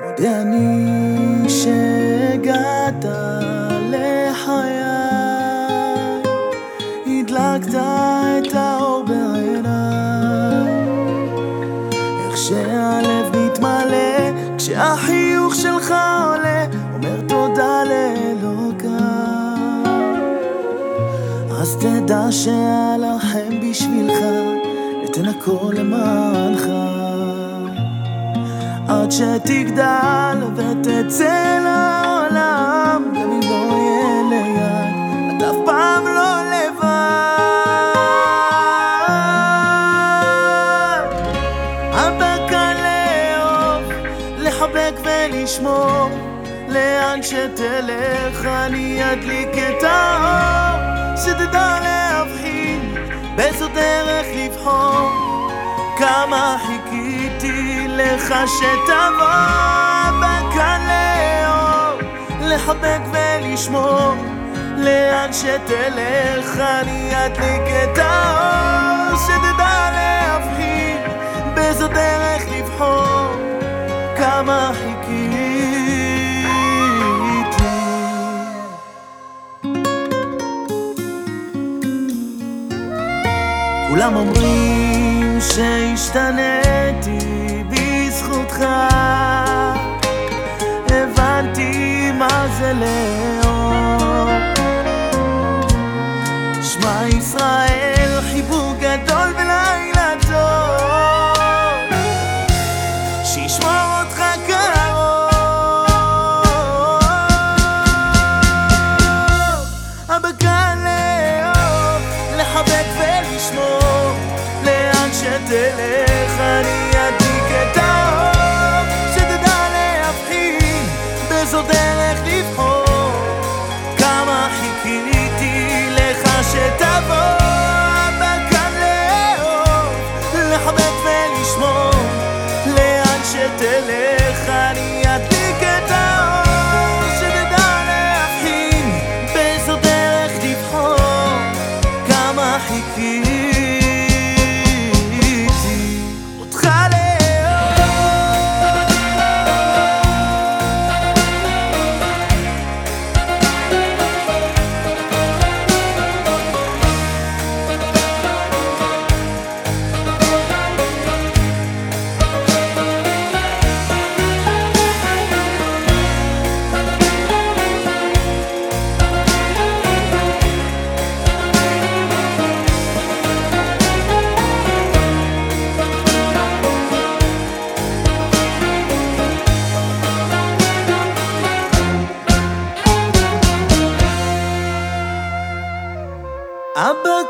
מודה אני שהגעת לחיי, הדלקת את האור בעיניי, איך שהלב מתמלא כשהחיוך שלך עולה, אומר תודה לאלוקה. אז תדע שאלחם בשבילך, אתן הכל למענך. עד שתגדל ותצא לעולם גם אם לא יהיה ליד אתה אף פעם לא לבד. אבא כאן לאהוב, לחבק ולשמור לאן שתלך אני אדליק את האור. שתדע להבחין באיזו דרך לבחור כמה חיכיתי לך שתבוא לאהוב, לחבק ולשמור לאן שתלך אני אדליק את האור. שתדע להבחין באיזו דרך לבחור כמה חיכיתי. כולם אומרים שהשתניתי בזכותך. הבנתי מה זה לאהוב שמע ישראל שתלך אני אדליק את האור שתדע להבחין באיזו דרך לבחור. כמה חיכיתי לך שתבוא אבא כאן לאהוב, לחבק ולשמור לאן שתלך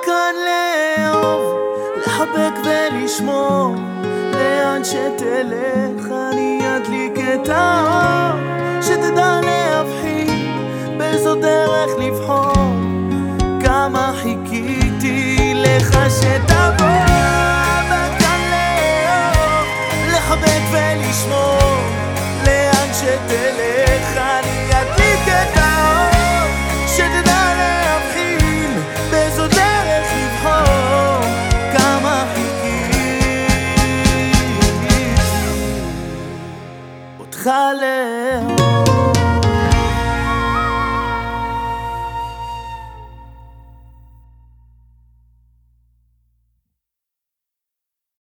כאן לאהוב, לחבק ולשמור. לאן שתלך אני אדליק את האור. שתדע להבחין באיזו דרך לבחור. כמה חיכיתי לך שתבוא חיכיתי אותך לאהוב